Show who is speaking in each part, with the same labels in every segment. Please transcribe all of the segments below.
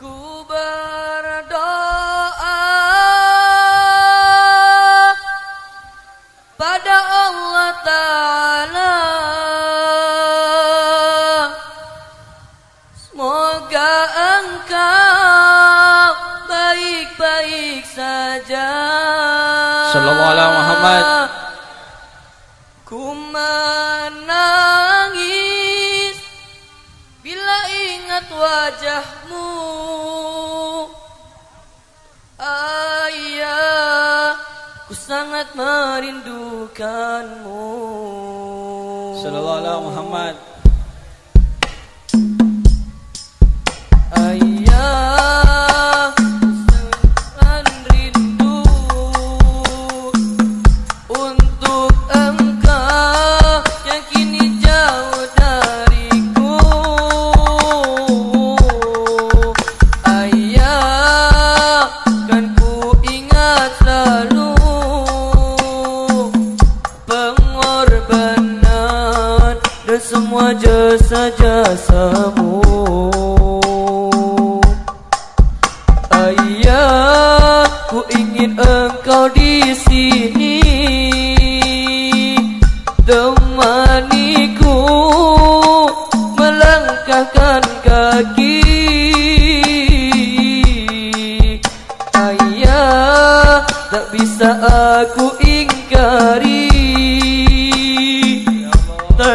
Speaker 1: Ku berdoa pada Allah Ta'ala. Semoga engkau baik-baik saja.
Speaker 2: Sallallahu alaihi Muhammad.
Speaker 1: Ku menangis bila ingat wajahmu ku sangat merindukanmu
Speaker 2: Sallallahu Muhammad.
Speaker 1: Dan semua jasa-jasamu. Ayah, ku ingin engkau di sini temaniku melangkahkan kaki. Ayah, tak bisa aku ingkari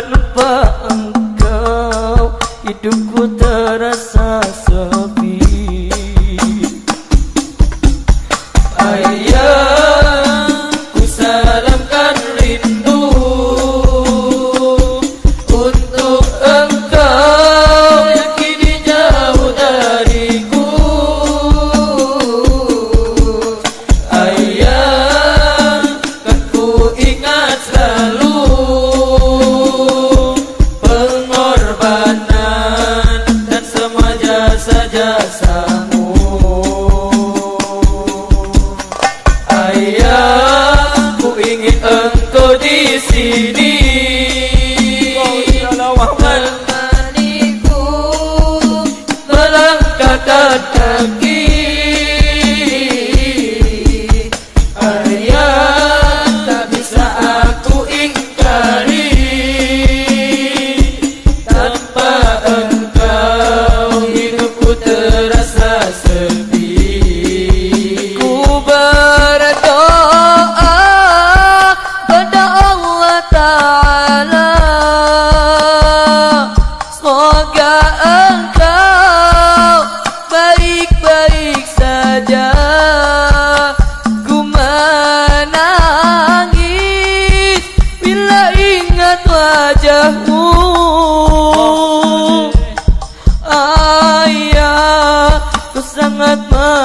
Speaker 1: tanpa engkau hidupku di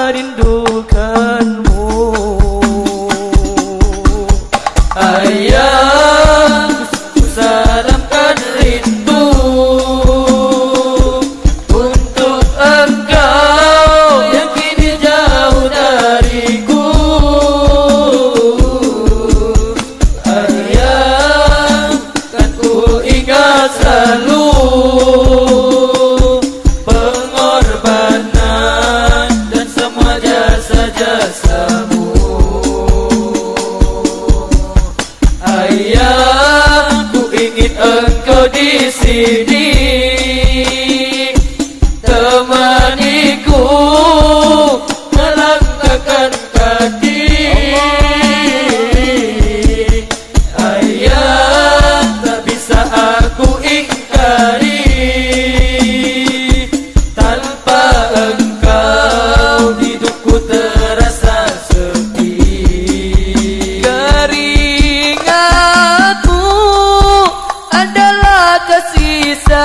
Speaker 1: sangat jasa-jasamu. Ayah, ku ingin engkau di sini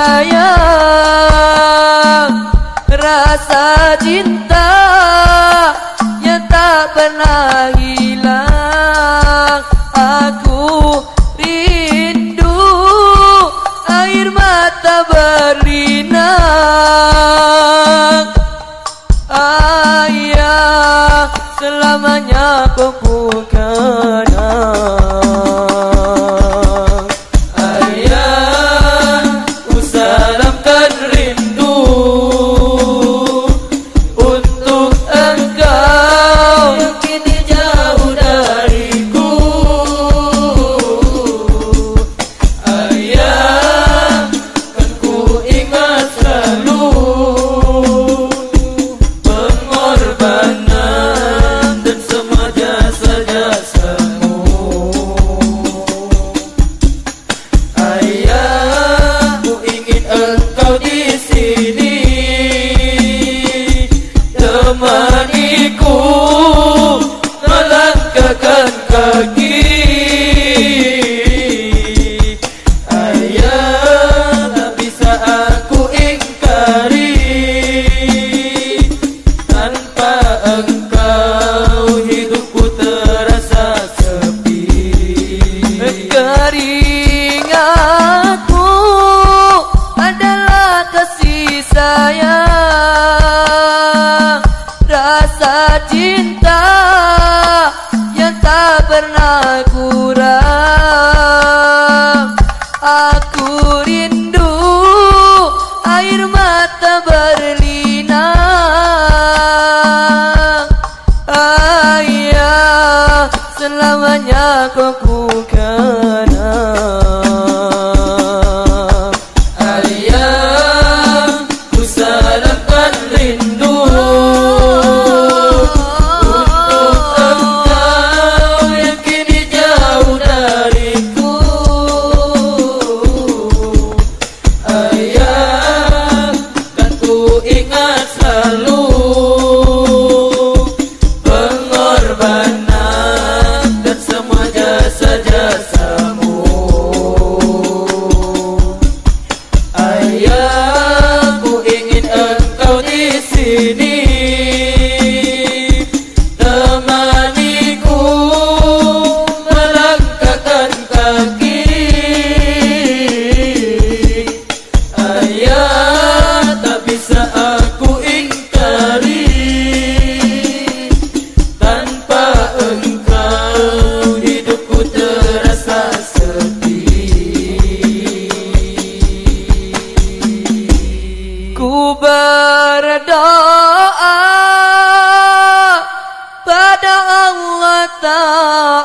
Speaker 1: sayang, rasa cinta yang tak pernah hilang. Aku rindu air mata berlinang.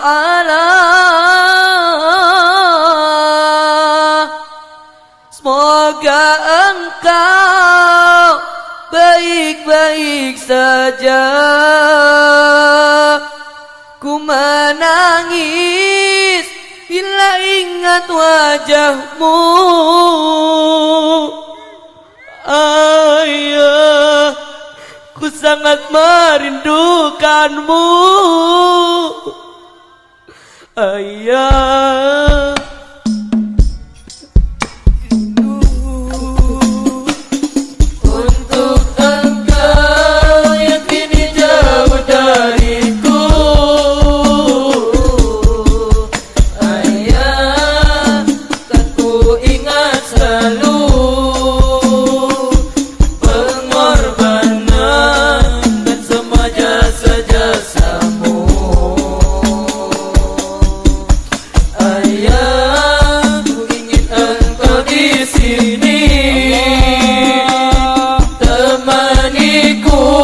Speaker 1: ala Semoga engkau baik-baik saja. Ku menangis bila ingat wajahmu. Ayah Ku sangat merindukanmu. Ayah. amor.